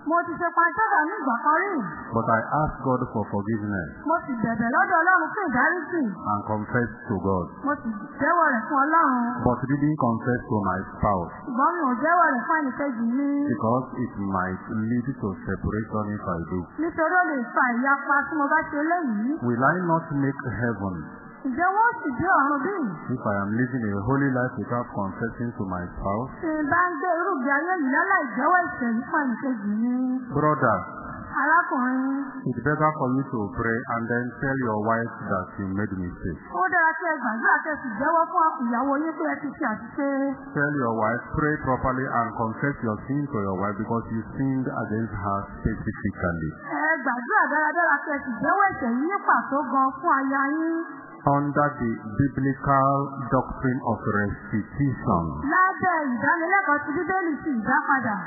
Mo ti ṣe panṣágà ní ìgbà kan rí. but I asked God for forgiveness Mo sì bẹ̀bẹ̀ lọ́dọ̀ Ọlọ́run fún ìdáríjì. and confessed to God, Mo sì jẹ́wọ́ rẹ̀ fún Ọlọ́run. but didn't confess to my spouse Ṣùgbọ́n mi ò jẹ́wọ́ rẹ̀ fún ẹnìkejì mi. because it might lead to separation if I do. Nítorí ó lè fa ìyapa tí mo bá ṣe léyìí. Will I not make heaven Ǹjẹ́ wọ́n sì dé ọ̀run bí? if I am living a holy life without confessing to my spouse? N bá ń gbé irúgbìn ayé yìí lọ́la ìjẹ́wọ́ ìṣẹ̀yìn fún ẹnìkejì mi. Brother, Arákùnrin, it's better for you to pray and then tell your wife that you made mistake. ó dára kí ẹ gbàdúrà kí ẹ sì jẹ́wọ́ fún ìyàwó yín pé ẹ ti ṣe àṣìṣe. Tell your wife, pray properly and confess your sin to your wife because you sinned against her specifically. Ẹ gbàdúrà dáradára kí ẹ sì jẹ́wọ́ ẹ̀ṣẹ̀ yín ní pàtó gan fún aya yín. Under the biblical doctrine of restitution. Lábẹ́ ìdánilẹ́kọ̀ọ́ ti Bíbélì ti ìdápadà.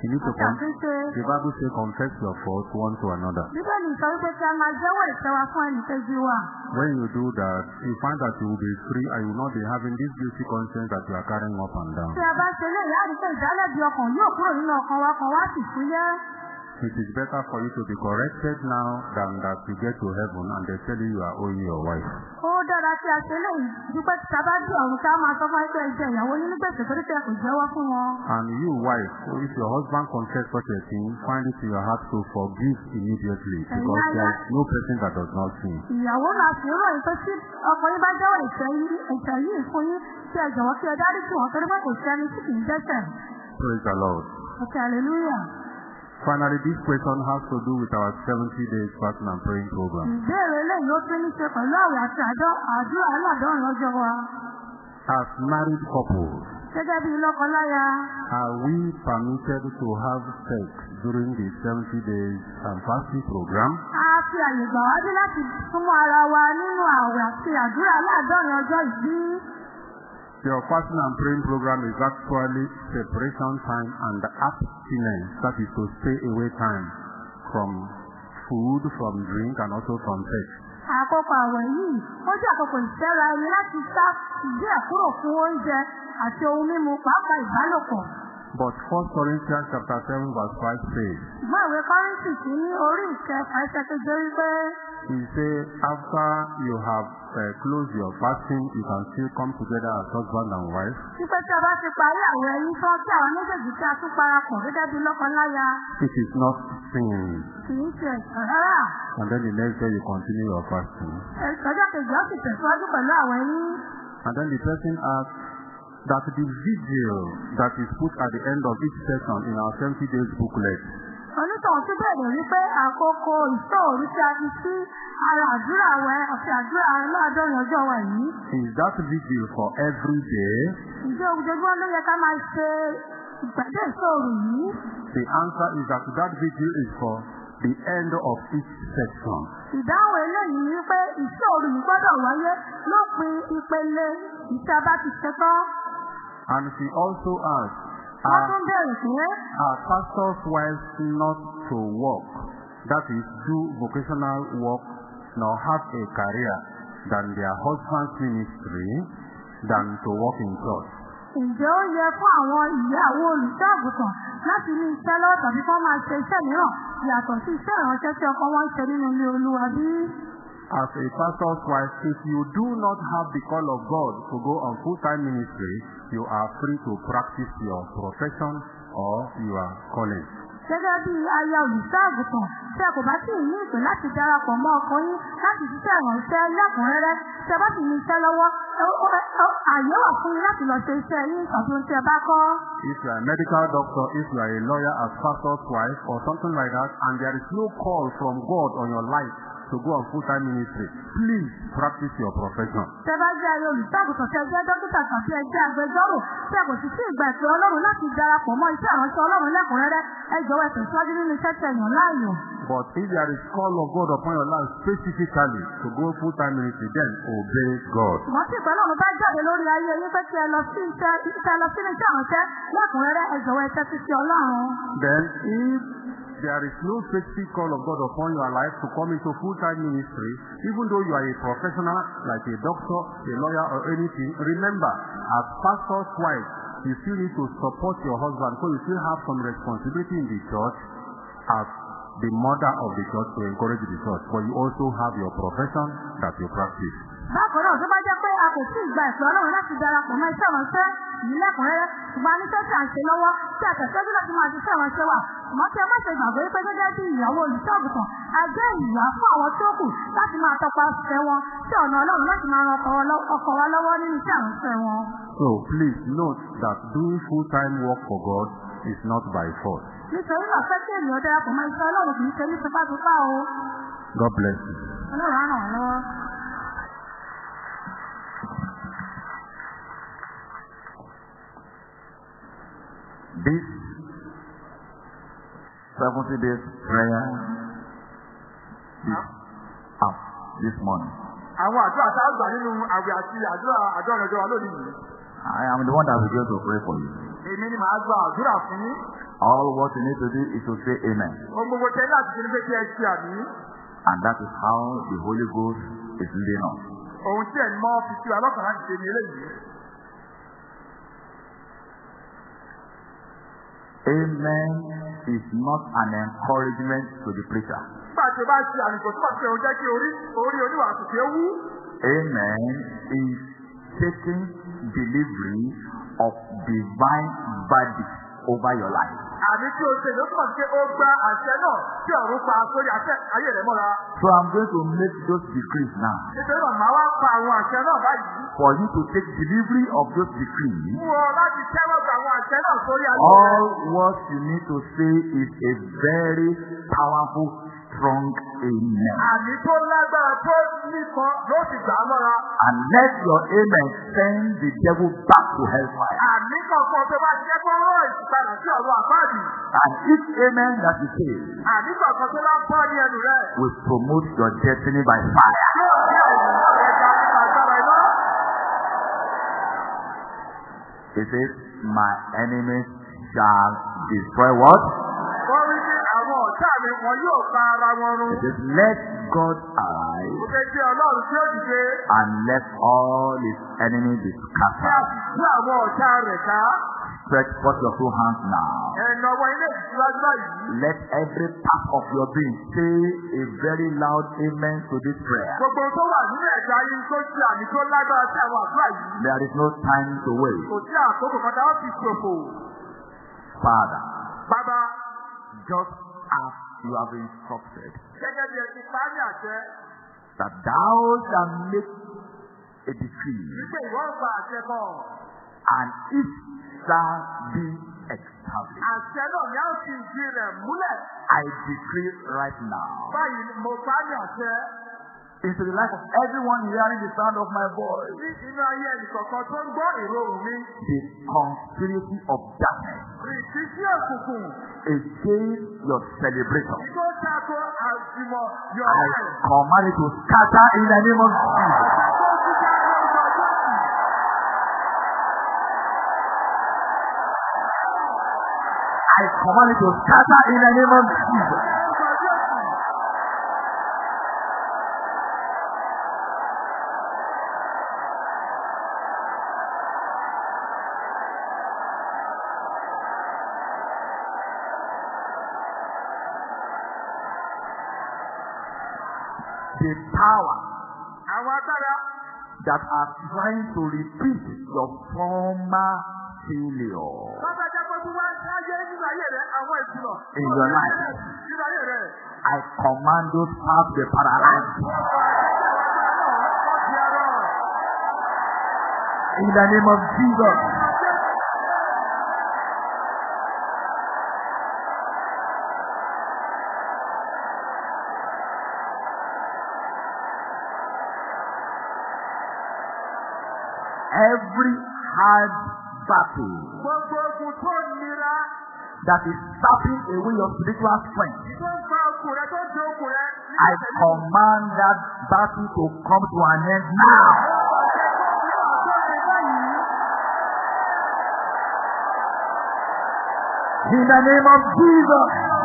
You need to Àti con- àtúnṣe. the Bible says confess your faults one to another. Bíbélì sọ wípé kí a máa jẹ́wọ́ ìṣẹ́ wa fún ẹnìkejì wa. When you do that, you find that you will be free and you will not be having this guilty conscience that you are carrying up and down. Tí a bá ṣe lè yára pé ìdálẹ́bi ọkàn yóò kúrò nínú ọkàn wa kan wá sì fúyẹ́. It is better for you to be corrected now than that you get to heaven and they tell you you are owing your wife. Ó dára tí a ṣe lè dúpẹ́ tí a bá dé ọ̀run ká máa sọ fún ẹgbẹ́ ìjẹ ìyàwó nínú gbèsè torí pé kò jẹ́wọ́ fún wọn. And you, wife, if your husband confess such a thing, find it in your heart to forgive immediately because there is no person that does not sin. Ìyàwó náà sì rò yín pé tí ọkùnrin bá jẹ́wọ́ ìṣẹ́ yìí ìṣẹ́ yìí fún yín tí ẹ jọ̀wọ́ kí ẹ dárí sí wọn torí pé kò sẹ́ni tí kì í dẹ́ṣẹ̀. Praise the Lord. Ọ̀kẹ́ hallelujah. Finally, this question has to do with our 70 days fasting and praying program. Ìbéèrè eléyìí ó tún ní ṣe pẹ̀lú àwẹ̀ àti àjọ àdúrà aláàdọ́rùn ọjọ́ wa. As married couples, Gẹ́gẹ́ bí lọ́kọláya, are we permitted to have sex during the 70 days and fasting program? a fi àyè gbà wá bí láti súnmọ́ ara wa nínú àwẹ̀ àti àdúrà ọjọ́. Your fasting and praying program is actually separation time and abstinence, that is to stay away time from food, from drink, and also from sex. Àkókò àwẹ̀ yìí, ó jẹ́ àkókò ìṣẹ́ra ẹni láti sá ìdí ẹ̀kúrò fún oúnjẹ àti ohun mímu pàápàá ìbálòpọ̀. But 1 Corinthians chapter 7 verse 5 says, Ṣùgbọ́n ìwé Kọ́ríńtì ní orí ìkẹfà ẹsẹ̀ keje wípé He say after you have uh, closed your fasting, you can still come together as husband and wife. wípé tí a bá ti parí àwẹ̀ yìí tán tí àwọn méjèèjì tí a tún parapọ̀ gẹ́gẹ́ bí lọ́kọláya It is not sin. kì í ṣe rárá. And then the next day you continue your fasting. Ọjọ́ kejì ó sì tẹ̀síwájú pẹ̀lú àwẹ̀ yìí. And then the person asks that the vigil that is put at the end of each session in our 70 days booklet, Onítọ̀hún tún bẹ̀rẹ̀ wípé àkókò ìṣòro tí a fi sí ara àdúrà àwẹ̀ àti àdúrà aláàdọ́rin ọjọ́ wa yìí. is that vigil for every day? Ǹjẹ́ ojoojúmọ́ ló yẹ ká máa ṣe ìpàdé ìṣòro yìí? The answer is that that vigil is for the end of each session. Ìdáhùn eléyìí wípé ìṣòro yìí gbọ́dọ̀ wáyé lópin ìpele ìṣẹ́ And she also Wọ́n are, are pastors' wives not to work, that is, do vocational work, nor have a career than their husband's ministry, than to work in church? ǹjẹ́ ó yẹ fún àwọn ìyàwó olùṣọ́àgùtàn láti ní iṣẹ́ lọ́wọ́ tàbí kọ́ máa ṣe iṣẹ́ mìíràn yàtọ̀ sí iṣẹ́ ìránṣẹ́ tí ọkọ wọn ń ṣe nínú ilé olúwa bí? As a pastor's wife, if you do not have the call of God to go on full-time ministry, you are free to practice your profession or your calling. Gẹ́gẹ́ bí aya olùṣọ́àgùtàn tí ẹ kò bá sì ní ìpè láti darapọ̀ mọ́ ọkọ yín láti ṣiṣẹ́ ìránṣẹ́ lẹ́kùnrẹ́rẹ́ tí ẹ bá sì ní iṣẹ́ lọ́wọ́ àyè wà fún yín láti lọ ṣe iṣẹ́ yín tàbí ohun tí ẹ bá kọ́. If you are a medical doctor, if you are a lawyer as pastor's wife or something like that, and there is no call from God on your life to go on full-time ministry, please practice your profession. Tẹ bá jẹ́ ayé olùṣọ́àgùtàn tí ẹ jẹ́ dókítà tàbí ẹ jẹ́ agbẹjọ́rò tí ẹ kò sì sí ìgbà ìpè ọlọ́run láti darapọ̀ mọ́ iṣẹ́ ìránṣẹ́ ọlọ́run lẹ́kùnrẹ́rẹ́ ẹ jọ̀wọ́ ẹ tẹ̀síwájú nínú iṣẹ́ tí ẹ yàn láàyò. But if there is call of God upon your life specifically to go full-time ministry, then obey God. ṣùgbọ́n tí ìpẹ́ náà bá jáde lórí ayé yín pé kí ẹ lọ sí iṣẹ́ lọ sínú iṣẹ́ ìránṣẹ́ lẹ́kùnrẹ́rẹ́ ẹ jọ̀wọ́ ẹ tẹ́tí sí ọlọ́run. Then if there is no specific call of God upon your life to come into full-time ministry, even though you are a professional like a doctor, a lawyer or anything, remember, as pastor's wife, you still need to support your husband, so you still have some responsibility in the church as the mother of the church to encourage the church, but you also have your profession that you practice. Bákan náà tó bá jẹ́ pé a kò sí ìgbà ìpè ọlọ́run láti darapọ̀ mọ́ iṣẹ́ ìránṣẹ́ yìí lẹ́kùnrẹ́rẹ́ ṣùgbọ́n a ní sẹ́sì à ń ṣe lọ́wọ́ tí a tẹ̀síwájú láti máa ṣiṣẹ́ ìránṣẹ́ wa ṣùgbọ́n tí ẹ má ṣe gbàgbé pé gẹ́gẹ́ bí ìyàwó olùṣọ́àgùtàn a jẹ́ ìyá fún àwọn tó kù láti máa tọpasẹ̀ wọn sí ọ̀nà ọlọ́run láti máa ran ọkọ wa lọ́wọ́ nínú iṣẹ́ ìránṣẹ́ wọn. So please note that doing full-time work for God is not by force. nítorí náà fẹ́ kí ènìyàn darapọ̀ mọ́ iṣẹ́ ọlọ́run kì í ṣe ní tipátipá o God bless you. ọlọ́run á ràn wá lọ́wọ́. This 70 days prayer is up this morning. àwọn àdúrà tá a gbà nínú àwẹ̀ àti àdúrà àdúrà ọjọ́ wa lónìí yìí. I am the one that will go to pray for you. Èmi ni màá gba àdúrà fún yín. All what you need to do is to say amen. Ohun gbogbo tẹ láti ṣe ní pé kí ẹ ṣe àmì. And that is how the Holy Ghost is leading us. Ohun tí ẹ̀ mọ́ fi sí wa lọ́kàn láti ṣe ní eléyìí. Amen is not an encouragement to the preacher. Nígbà tí o bá ṣe àmì kò túbọ̀ sí ohun jẹ́ kí orí orí oníwàásù ṣe wú. Amen is taking delivery of divine verdict over your life. Àmì tí o ṣe ló túmọ̀ sí pé ó gba àṣẹ náà tí ọ̀run pa sórí àṣẹ ayé rẹ̀ mọ́ra. So I'm going to make those decrees now. Nítorí náà màá wá pa àwọn àṣẹ náà báyìí. For you to take delivery of those decrees, ọ láti àwọn àṣẹ náà sórí ayé all what you need to say is a very powerful, strong amen. Àmì tó lágbára tó nìkan ló ti gbà á. And let your amen send the devil back to hellfire. Àmì kankan tó bá jẹ́ kó rán ìsìpadà sí ọ̀run àpáàdì. And each amen that you say Àmì kankan tó bá bọ́ ní ẹnu rẹ̀. will promote your destiny by fire. Yóò It says, My enemies shall destroy what? It says, Let God arise and let all his enemies be scattered. Stretch forth your two hands now. Let every part of your being say a very loud amen to this prayer. There is no time to wait. Father, Bàbá, just as you have instructed, that thou shalt make a decree, and it shall be established. Àṣẹ náà ni a fi ìdí rẹ̀ múlẹ̀. I decree right now Báyìí mo pa á ní àṣẹ. into the life of everyone hearing the sound of my voice, Ní inú ayé ẹnìkọ̀ọ̀kan tó ń gbọ́ ìró ohùn mi. the conspiracy of darkness Rìsí sí òkùnkùn. against your celebration. Tó tako àjùmọ̀ yọ̀ I command it to scatter in the name of Jesus. I command it to scatter in the name of Jesus. The power that are trying to repeat In your life. I command those powers to paralyzed Wọ́n ti ẹ̀rọ. in the name of Jesus. Every hard battle that is sapping away your spiritual strength. I command that battle to come to an end now. In the name of Jesus.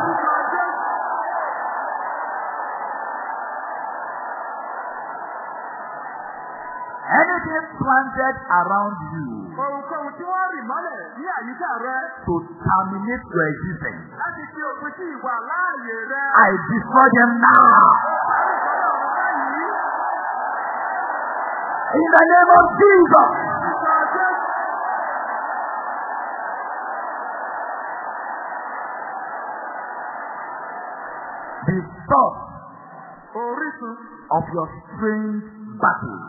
Planted around you Ohunkóhun tí wọ́n rì mọ́lẹ̀ ní àyíká rẹ̀ to terminate your existence, láti fi òpin sí ìwà láàyè rẹ̀. I destroy them now. In the name of Jesus. The source of your strange battle,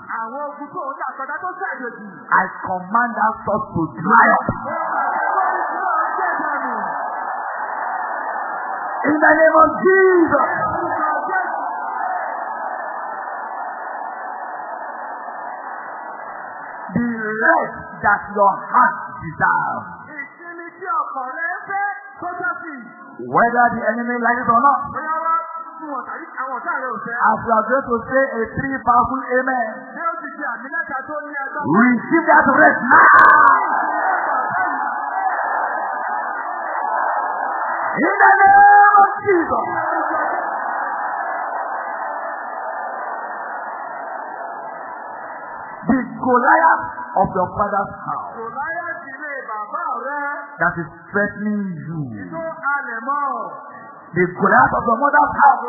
I command that source to dry up. In the name of Jesus. The rest that your heart desires, whether the enemy likes it or not. As you are going to say a three powerful amen, receive that rest now. In the name of Jesus. The Goliath of your father's house that is threatening you. The Goliath of your mother's house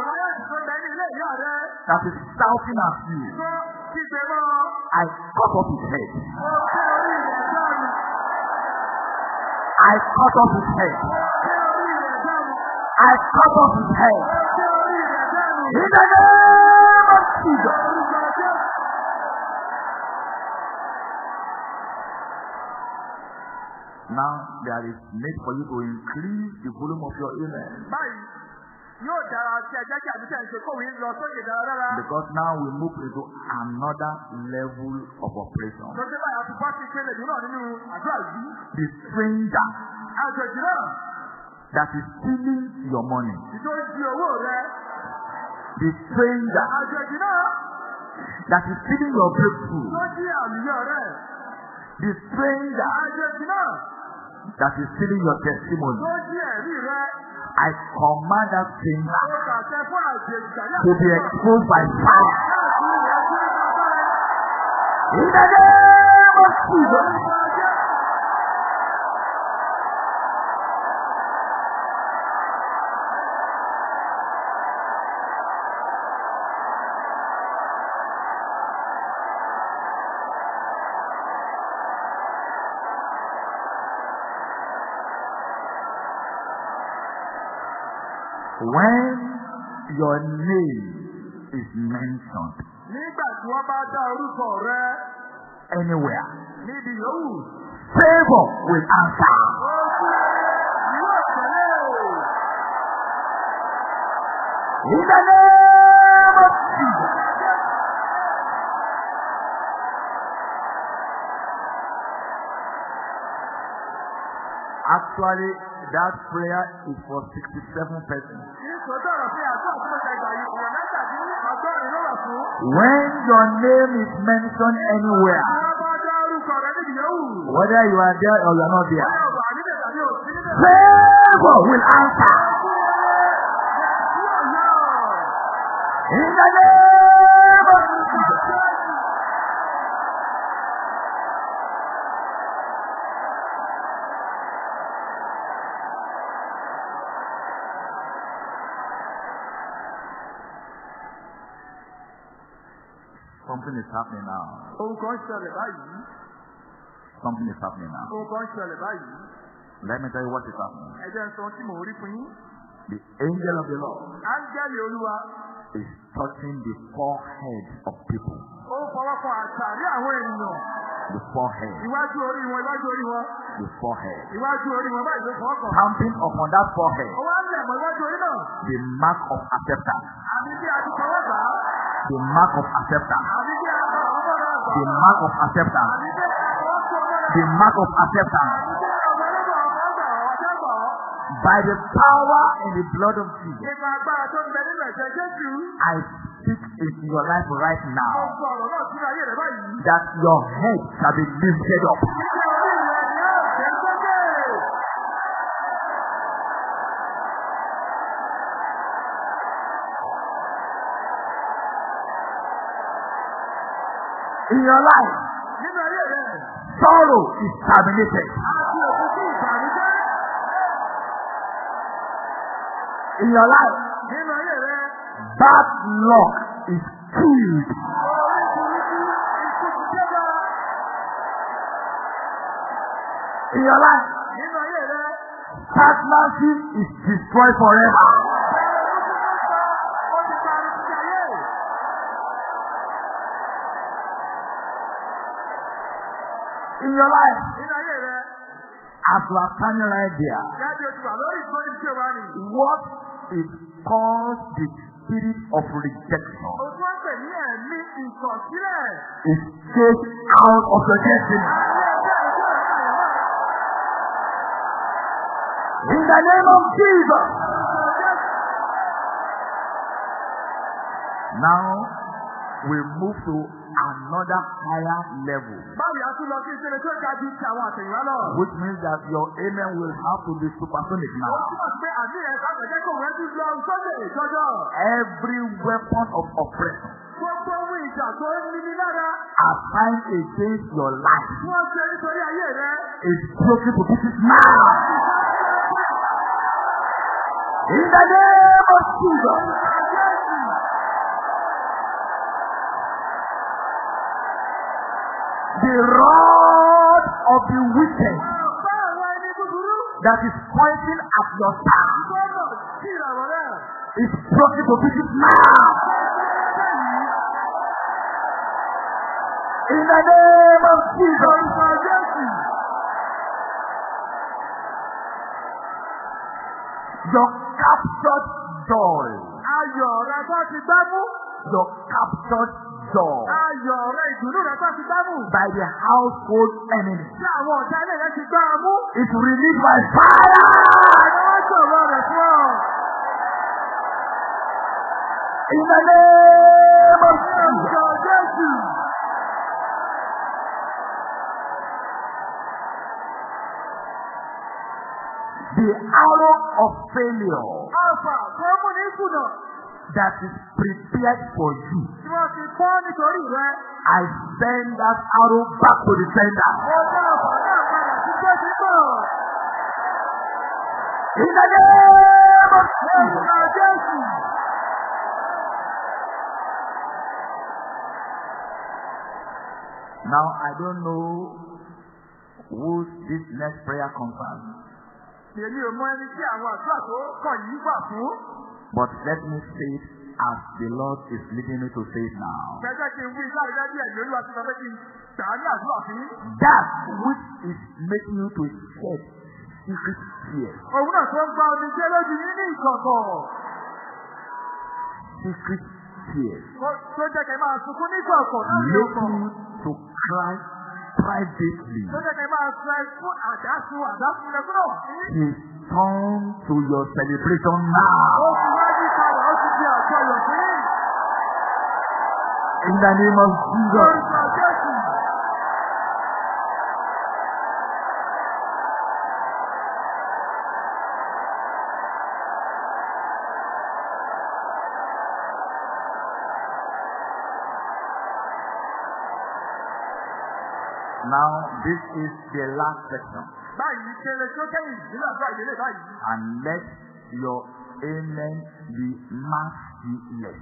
that is shouting at you. I cut off his head. I cut off his head. I cut off his head. In the name of Jesus. Now there is need for you to increase the volume of your amen. Báyìí yóò dára tí ẹ jẹ́ kí àbí tẹ̀ ń ṣe kóòwé lọ sókè dáradára. Because now we move into another level of operation. Dé báyìí a ti bọ́ sí ìpele mìíràn nínú àdúrà yìí. The stranger Àjòjì náà that is stealing your money. ìjọ di owó rẹ̀. The stranger Àjòjì náà that is stealing your breakthrough. tó jí àlùyọ rẹ̀. The stranger Àjòjì náà that is stealing your testimony. tó jí ẹ̀rí rẹ̀. I command that tàbí to be exposed by fire. In the name of Jesus. When your name is mentioned Nígbà tí wọ́n bá dá orúkọ rẹ̀ anywhere, níbi yòówù. favor will answer. Yóò tẹ̀lé o. In the name of Jesus. Actually, that prayer is for 67 persons. When your name is mentioned anywhere, whether you are there or you are not there, favor will answer. Is happening now. Ohun kan ń ṣẹlẹ̀ báyìí. Something is happening now. Ohun kan ń ṣẹlẹ̀ báyìí. Let me tell you what is happening. Ẹ jẹ́ n sọ ohun tí mò ń rí fún yín. The angel of the Lord Áńgẹ́lì Olúwa. is touching the foreheads of people. Ó fọwọ́ kan àtàrí àwọn ènìyàn. The forehead. Iwájú orí wọn, iwájú orí wọn. The forehead. Iwájú orí wọn báyìí ló fọwọ́ kàn. Stamping upon that forehead Ó wá ń lẹ̀ mọ́ iwájú orí náà. the mark of acceptance. Àbí bí a ti fọwọ́ gbà á. The mark of acceptance. The mark of acceptance. The mark of acceptance. By the power in the blood of Jesus. I speak into your life right now that your head shall be lifted up. In your life, sorrow is terminated. In your life, bad luck is killed. In your life, stagnancy is destroyed forever. Your life, Nínú ayé rẹ̀. as you are standing right there, Jáde oṣù wà lórí ìtọ́jú tí ó wà ní. what is called the spirit of rejection pè ní ẹ̀mí ìkọ̀sílẹ̀. is chased out of your destiny. In the name of Jesus. Now we move to another higher level. Báwo yà tún lọ sí ìṣẹ̀lẹ̀ tó ga ju ti àwọn àtẹ̀yìnwá lọ? Which means that your amen will have to be supersonic Ó now. túmọ̀ sí pé àbí ẹ̀ ká pẹ̀jẹ́ kò rẹ́ tún lọ sókè jọjọ. Every weapon of oppression Gbogbo ohun ìjà tó ń ní ní lára assigned against your life wọ́n ṣe nítorí ayé rẹ. is broken to pieces now. In the name of Jesus. The of the wicked that is pointing at your star is broken to pieces now. In the name of Jesus. Your captured joy. Ayọ̀ rẹ tó ti gbá mú. Your captured joy. Ayọ̀ rẹ ìdùnnú rẹ tó ti gbá mú. By the household enemy. Tí àwọn ọ̀tá ilé rẹ ti gbá ọ mú. Is released by fire. Àwọn wọ́n sọ̀rọ̀ rẹ̀ fún ọ. In the name of Jesus. Jésù. The arrow of failure mú ní that is prepared for you. tí wọ́n ti pọ́n nítorí rẹ. I send that arrow back to the sender. In the name of Jesus. Now I don't know who this next prayer concerns, Èmi ò mọ ẹni tí àwọn àdúrà tó kàn yìí wà fún. but let me say it as the Lord is leading me to say it now. Gẹ́gẹ́ kí n wí láì dájú ẹ̀mí olúwa ti sọ pé kí n gbà á ní àdúrà fún yín. That which is making you to shed secret tears, Òun náà tó ń gba omi jẹ́ lójú yín ní ìkọ̀kọ̀. secret tears, Tó jẹ́ kẹ́ máa sunkún ní ìkọ̀kọ̀ lórí ọkọ̀. making you to cry privately. Tó jẹ́ kẹ́ máa sọ ẹkún àdásùn àdásùn lẹ́kún náà. He turn to your celebration now. In the name of Jesus. Now, this is the last section. And let your amen be merciless.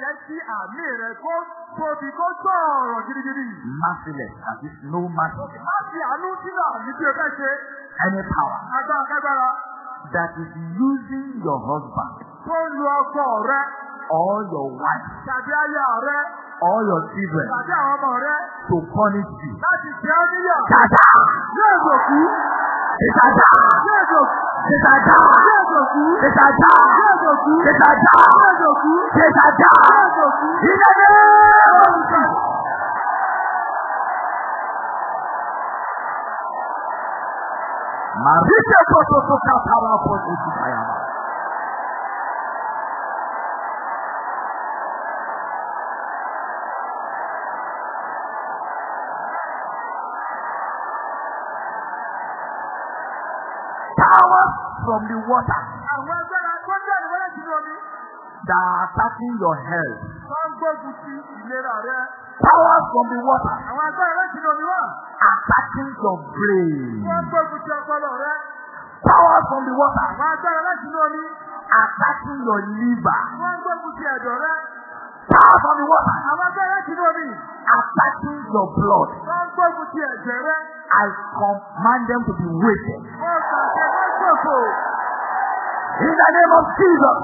Jẹ́ kí àmì rẹ̀ kó tóbi kó sọ̀rọ̀ gidigidi. Merciless. That is no mercy. Má fi àánú sínú àmì tí o fẹ́ ṣe. Any power Agbára kágbára that is using your husband tó lu ọkọ rẹ or your wife tàbí aya rẹ or your children tàbí àwọn ọmọ rẹ to punish you. láti jẹ́ níyà. Dada! Yóò. Dada! Dòkú. In the name of Jesus. Marite koto to katara po isi Powers from the water Àwọn agbára gbọ́dọ̀ ìwọ́lẹ̀ sínú omi. that are attacking your health. Wọ́n ń gbógun ti ìlera rẹ. Powers from the water Àwọn agbára láti sínú omi wà. attacking your brain. Wọ́n ń gbógun ti ọpọlọ rẹ. Powers from the water Àwọn agbára láti sínú omi. attacking your liver. Wọ́n ń gbógun ti ẹ̀dọ̀ rẹ. Powers from the water Àwọn agbára láti sínú omi. attacking your blood. Wọ́n ń gbógun ti ẹ̀jẹ̀ rẹ. I command them to be. Wọ́n ṣòfò. In the name of Jesus.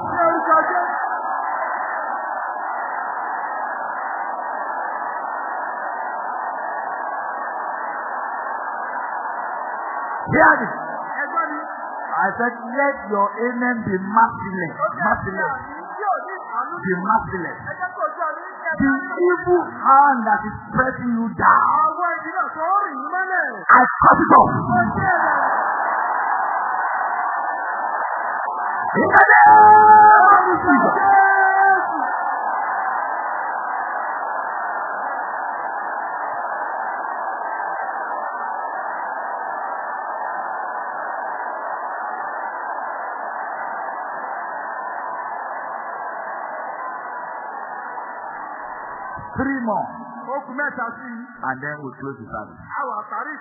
Hear mi. I said, let your amen be merciless. Merciless. Be merciless. The evil hand that is pressing you down. I cut it off. three more. Oku mẹ́ta sí. And then we close the service. Àwọn àtàrí.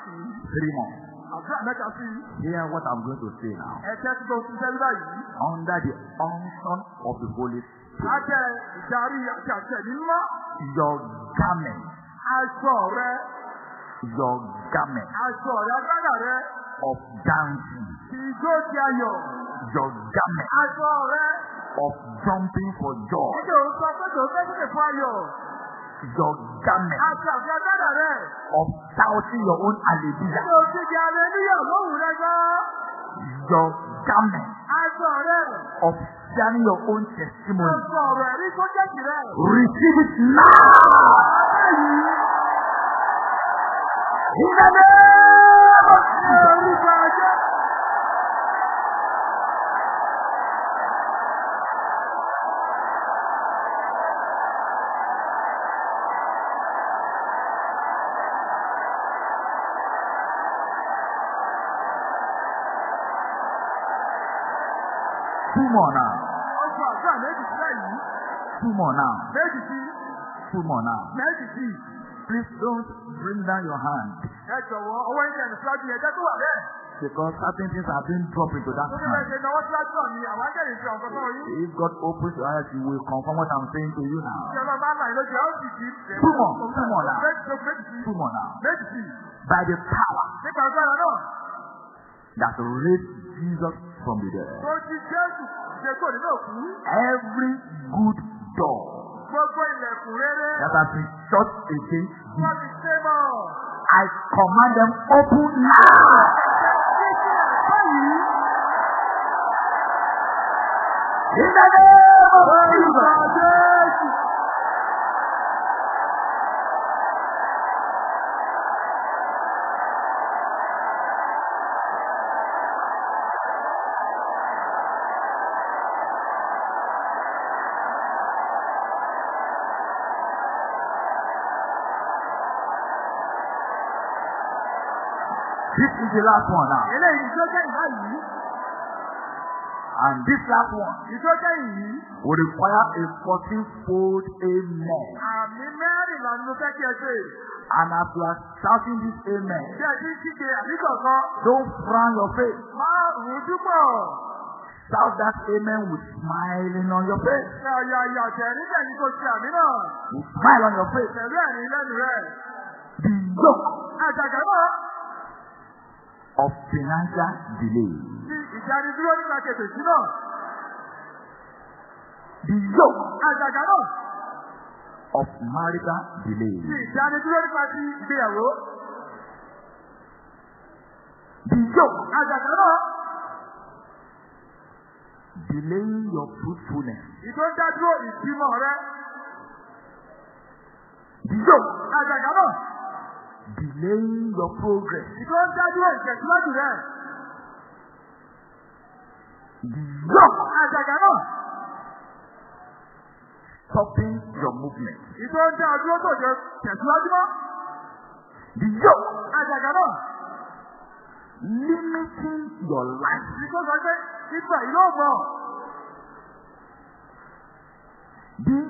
Three more. Àdúrà mẹ́ta sí. Hear what I'm going to say now. Ẹ̀jẹ̀ ti tó ṣiṣẹ́ báyìí. Under the unction of the Holy Spirit. Lábẹ́ ìdarí àti àṣẹ mímọ́. Your garment. Aṣọ rẹ. Your garment Aṣọ rẹ agbára rẹ. of dancing. Ìjó ti ayọ̀. Your garment Aṣọ rẹ. of jumping for joy. Nígbà òun sọ pé tòun fẹ́ sókè fún ayọ̀. Your garment Aṣọ àti agbára rẹ. of shouting your own hallelujah. Nígbà òun ti di níyà lóhùn rẹ gan. Your garment of sharing your own testimony. Receive it now. In the name of Jesus. Two more now. Méjì sí. Two more now. Méjì sí. Please don't bring down your hand Ẹ jọ̀wọ́, ọwọ́ yín kẹ́ni síwájú yẹn jẹ́ tó wà bẹ́ẹ̀. because certain things have been dropped into that hand. If God opens your eyes, you will confirm what I'm saying to you now. Two more, two more now. Two more now. By the power that raised Jesus from the dead, every good door Gbogbo ilẹ̀kùn rere. that has been shut against you, Wọ́n ti ṣe mọ̀. I command them open now. In the name of Jesus. Is the last one now. Eléyìí tó jẹ́ yìí. And this last one Ìjọ jẹ́ ìyí. will require a 14-fold amen. Àmì mẹ́rìnlá ni mo fẹ́ kí ẹ ṣe. And as you are shouting this amen, Bí ẹ ti ń kígbe àbí kọ̀ọ̀kan, don't frown your face. máa rújú pọ̀. Shout that amen with smiling on your face. Ṣé ọ̀yà ìyàtẹ̀ níbẹ̀ ni kò ṣe àmì náà? With smile on your face. Pẹ̀lú ẹ̀rín lẹ́nu rẹ̀. The yoke Àjàgà náà of financial delay. ti ìdánidúró nípa kètò náà. The yoke Àjàgà náà of marital delay. ti ìdánidúró nípa ti ìgbéyàwó. The yoke Àjàgà náà delaying your fruitfulness. ìtò ń dádúró ìbímọ rẹ. The yoke Àjàgà náà delaying your progress. ìtò ń dádúró ìtẹ̀síwájú rẹ. Yoke Àjàgà náà stopping your movement. ìtò ń dá ọdún tó jẹ tẹ̀síwájú mọ́. Yoke Àjàgà náà limiting your life. ìtò sọ pé ìgbà ló mọ̀.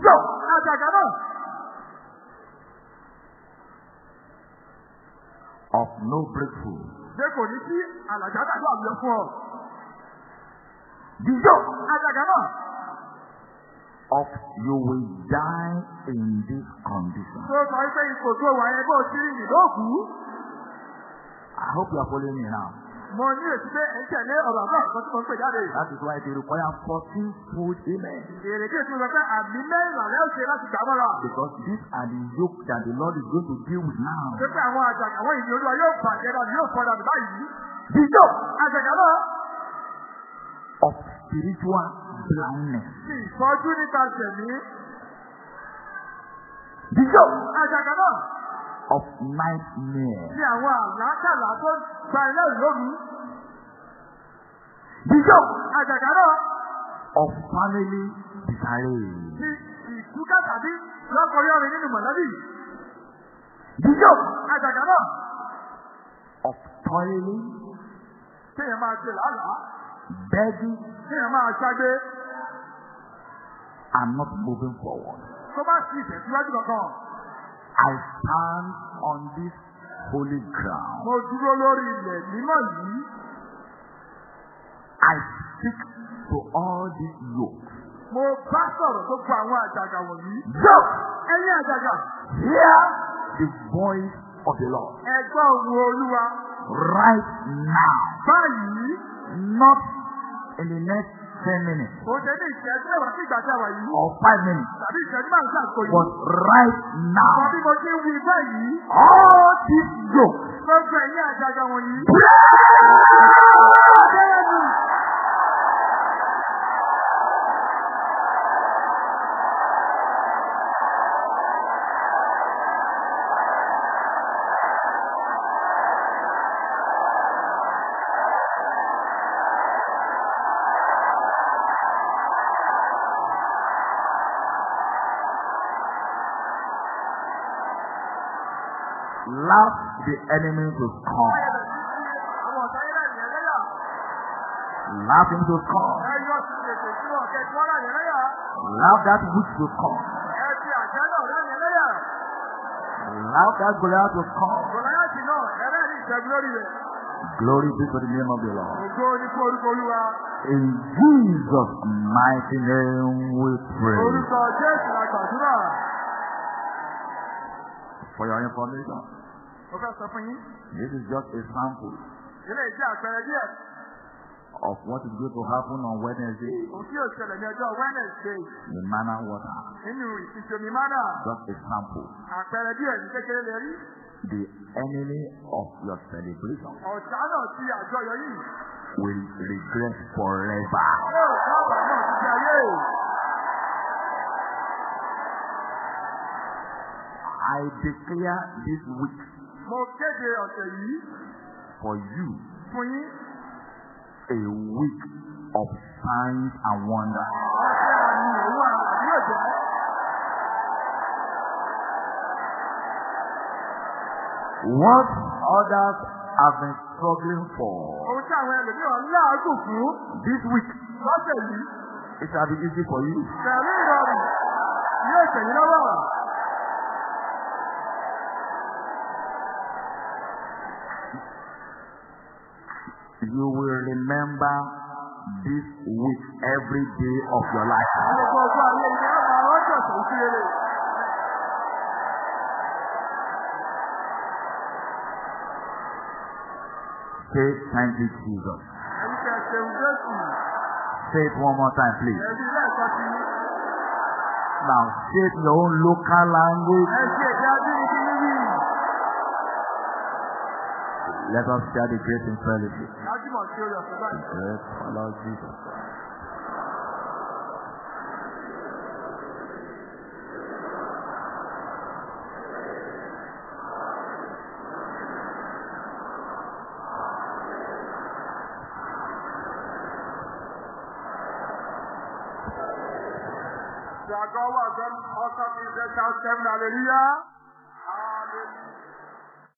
Yoke Àjàgà náà no breakthrough. ṣe kò ní sí àlàjá tàbí àwùjọ fún ọ. Yoke Àjàgà náà of you will die in this condition. tó sọ pé ipò tó wà yẹn bó ti rìn lóògùn. I hope you are following me now. Mo ní èsì pé ẹ̀ ń tẹ̀lé ọ̀rọ̀ náà kan tí mo ń pè jáde. That is why they require 14 fold amen. Èrèké tí mo sọ pé àmì mẹ́rìnlá lẹ́ ṣe láti gbà mọ́ra. Because these are the yoke that the Lord is going to deal with now. Ṣé pé àwọn àjàgà àwọn ìdí olúwa yóò bàjẹ́ dàbí yóò fọ́ dàbí báyìí? The yoke Àjàgà náà of spiritual blindness. ti ìtọ́jú nípa tẹ̀mí. The yoke Àjàgà náà of nightmare. ti àwọn àlákàlà tó The yoke Àjàgà náà of family disarray. ti ìtúkà tàbí lọ́kọ̀ọ́yọ́rin nínú mọ̀lẹ́bí. Àjàgà náà of toiling, kéèyàn máa ṣe làálàá. begging, Kéèyàn máa ṣagbe. and not moving forward. Kó má sí ìtẹ̀síwájú kankan. I stand on this holy ground. Mo dúró lórí ilẹ̀ mímọ́ yìí. I speak to all these yokes. Mo bá sọ̀rọ̀ tó gba àwọn àjàgà wọ̀nyí. Yoke! Ẹ̀yin àjàgà, Hear the voice of the Lord. ẹ gbọ́ ohùn Olúwa. Right now. Báyìí, Not in the next ten minutes kò ṣe ní ìṣẹ́jú ẹ̀wà sí ìgbà tí a wà yìí. or five minutes. Tàbí ìṣẹ́jú máa ń ṣàkóso yìí. But right Àwọn now. bí mo ti ń wí báyìí, All these yokes. gbogbo àjàgà wọ̀nyí. Sí ètò ìṣúná ọ̀kẹ́ tí wọ́n rà yẹn lẹ́yà. Laugh that witch to lẹ́yà. Laugh that Goliath to rẹ̀. Glory be to the name of the Lord. In Jesus' mighty name we pray. For your information, Mo fẹ́ sọ fún yín. this is just a sample Ilé ìjẹ́ àpẹẹrẹ díẹ̀. of what is going to happen on Wednesday Òun tí yóò ṣẹlẹ̀ ní ọjọ́ Wednesday in Manna Water. nínú. Just a sample. Àpẹẹrẹ díẹ̀ ní kékeré lè rí. The enemy of your celebration Ọ̀tá náà ti àjọyọ̀ yìí. will regret forever. Yóò sábà náà ti di ayé. I declare this week Mo kéde ọ̀sẹ̀ yìí for you fún yín. a week of signs and wonders. Ọ̀sẹ̀ àmì òun àbí jẹ́. What others have been struggling for Ohun tí àwọn ẹlòmíràn láàgùn fún this week, lọ́sẹ̀ yìí. it shall be easy for you. Pẹ̀lú ìrọ̀rùn yóò tẹ̀yìn lọ́wọ́. You will remember this week every day of your life. Say thank you, Jesus. Say it one more time, please. Now say it in your own local language. Let us share the grace in fellowship. Our Lord Jesus. Go out and also be the shout seven hallelujah.